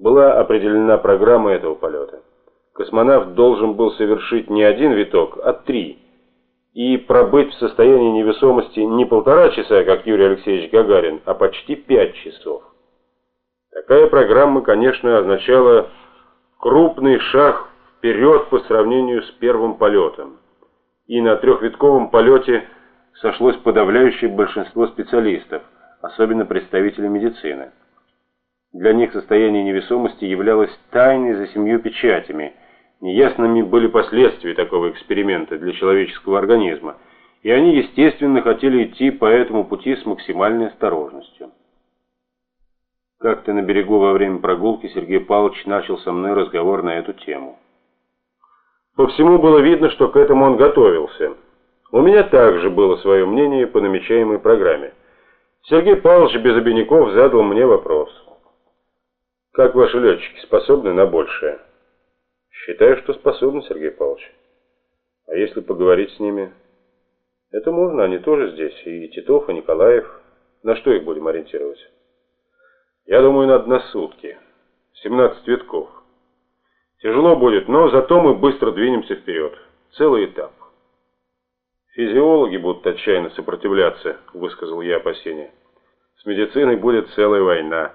Была определена программа этого полета. Космонавт должен был совершить не один виток, а три, и пробыть в состоянии невесомости не полтора часа, как Юрий Алексеевич Гагарин, а почти пять часов. Такая программа, конечно, означала крупный шаг вперед по сравнению с первым полетом. И на трехвитковом полете сошлось подавляющее большинство специалистов, особенно представители медицины. Для них состояние невесомости являлось тайной за семью печатями. Неясными были последствия такого эксперимента для человеческого организма, и они, естественно, хотели идти по этому пути с максимальной осторожностью. Как-то на берегу во время прогулки Сергей Павлович начал со мной разговор на эту тему. По всему было видно, что к этому он готовился. У меня также было свое мнение по намечаемой программе. Сергей Павлович без обиняков задал мне вопрос. Как ваши летчики способны на большее? Считаю, что способны, Сергей Павлович. А если поговорить с ними? Это можно, они тоже здесь. И Титов, и Николаев. На что их будем ориентировать? Я думаю, надо на сутки. 17 витков. Тяжело будет, но зато мы быстро двинемся вперед. Целый этап. Физиологи будут отчаянно сопротивляться, высказал я опасение. С медициной будет целая война.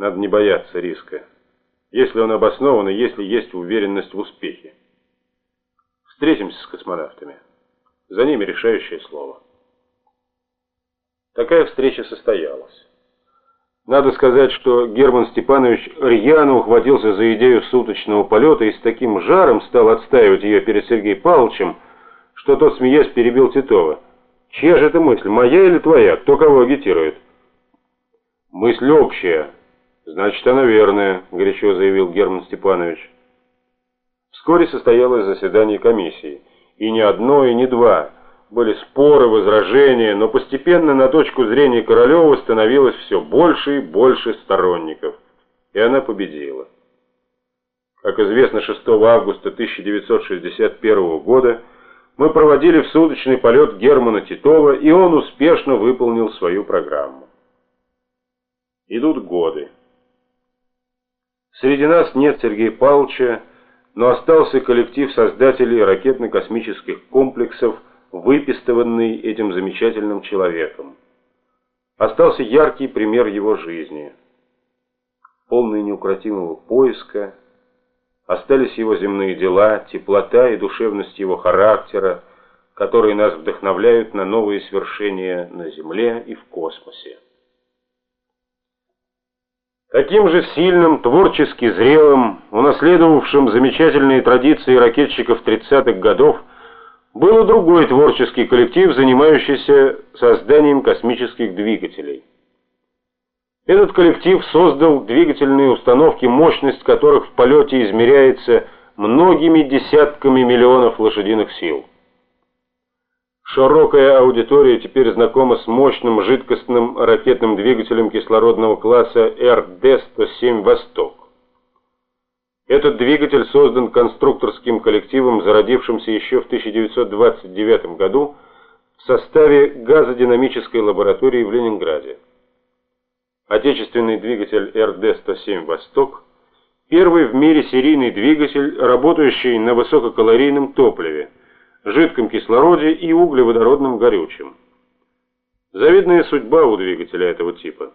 Надо не бояться риска. Если он обоснован и если есть уверенность в успехе. Встретимся с космонавтами. За ними решающее слово. Такая встреча состоялась. Надо сказать, что Герман Степанович рьяно ухватился за идею суточного полета и с таким жаром стал отстаивать ее перед Сергеем Павловичем, что тот, смеясь, перебил Титова. «Чья же это мысль, моя или твоя? Кто кого агитирует?» «Мысль общая», Значит, она верная, горячо заявил Герман Степанович. Вскоре состоялось заседание комиссии, и не одно, и не два. Были споры, возражения, но постепенно на точку зрения Королева становилось все больше и больше сторонников, и она победила. Как известно, 6 августа 1961 года мы проводили в полет Германа Титова, и он успешно выполнил свою программу. Идут годы. Среди нас нет Сергея Павловича, но остался коллектив создателей ракетно-космических комплексов, выпистыванный этим замечательным человеком. Остался яркий пример его жизни. Полный неукротимого поиска, остались его земные дела, теплота и душевность его характера, которые нас вдохновляют на новые свершения на Земле и в космосе. Таким же сильным, творчески зрелым, унаследовавшим замечательные традиции ракетчиков 30-х годов, был и другой творческий коллектив, занимающийся созданием космических двигателей. Этот коллектив создал двигательные установки, мощность которых в полете измеряется многими десятками миллионов лошадиных сил. Широкая аудитория теперь знакома с мощным жидкостным ракетным двигателем кислородного класса РД-107 «Восток». Этот двигатель создан конструкторским коллективом, зародившимся еще в 1929 году в составе газодинамической лаборатории в Ленинграде. Отечественный двигатель РД-107 «Восток» – первый в мире серийный двигатель, работающий на высококалорийном топливе – жидком кислороде и углеводородном горючем. Завидная судьба у двигателя этого типа.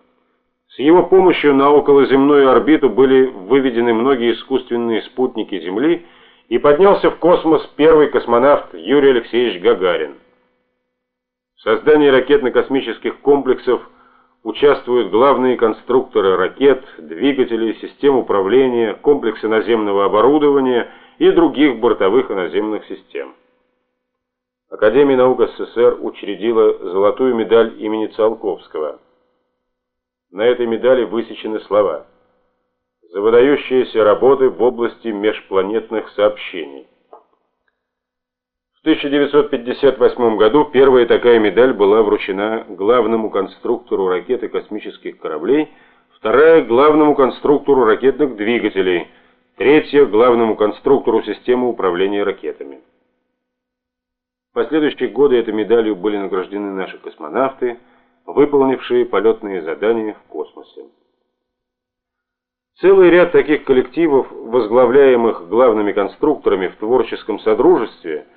С его помощью на околоземную орбиту были выведены многие искусственные спутники Земли и поднялся в космос первый космонавт Юрий Алексеевич Гагарин. В создании ракетно-космических комплексов участвуют главные конструкторы ракет, двигателей, систем управления, комплексы наземного оборудования и других бортовых и наземных систем. Академия наук СССР учредила золотую медаль имени Циолковского. На этой медали высечены слова «За выдающиеся работы в области межпланетных сообщений». В 1958 году первая такая медаль была вручена главному конструктору ракет и космических кораблей, вторая – главному конструктору ракетных двигателей, третья – главному конструктору системы управления ракетами. Последующие годы этой медалью были награждены наши космонавты, выполнившие полетные задания в космосе. Целый ряд таких коллективов, возглавляемых главными конструкторами в творческом содружестве,